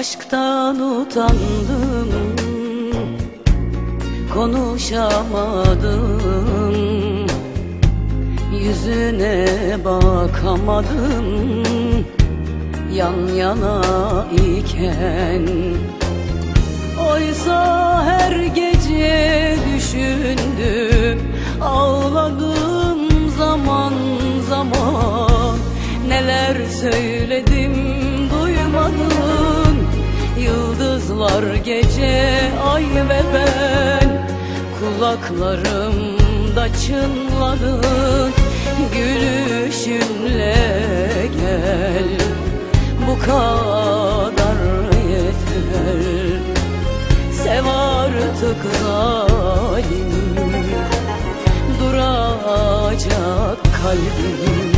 Aşktan utandım Konuşamadım Yüzüne bakamadım Yan yana iken. Oysa her gece düşündüm Ağladım Yıldızlar gece ay ve ben. Kulaklarımda çınladın Gülüşünle gel. Bu kadar yeter. Sev artık zalim. Duracak kalbim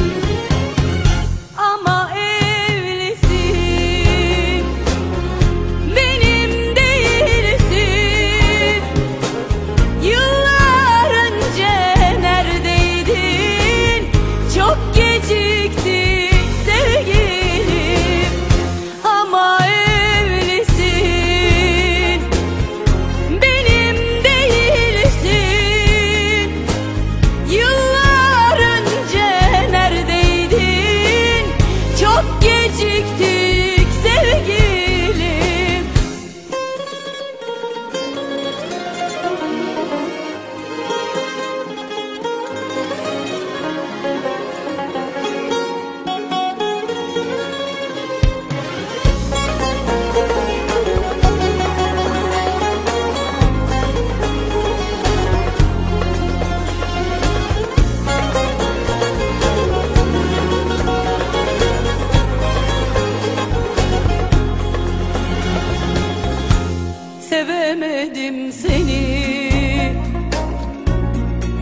Sevemedim seni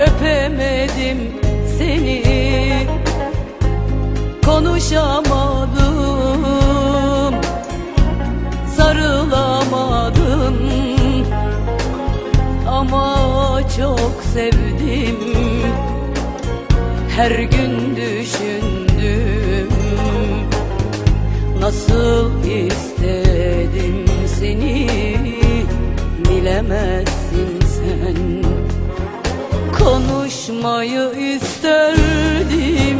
Öpemedim seni. Konuşamadım çok sevdim. Her gün düşündüm. Nasıl istedim seni bilemezsin sen. Konuşmayı isterdim.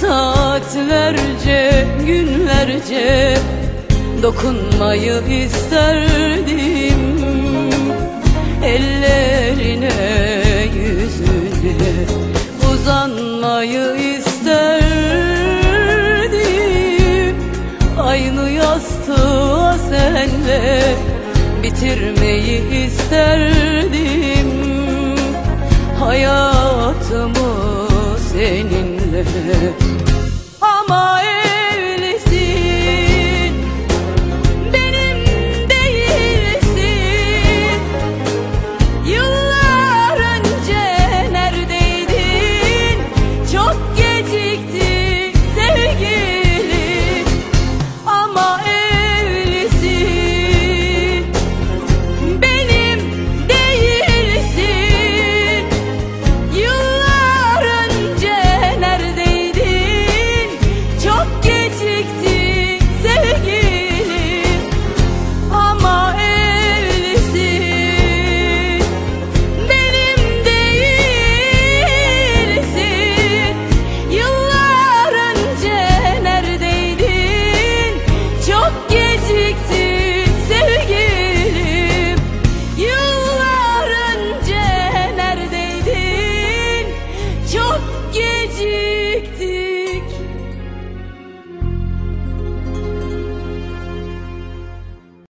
Saatlerce, günlerce Dokunmayı isterdim senle Bitirmeyi isterdim. Hayatımı seninle. Ama gece.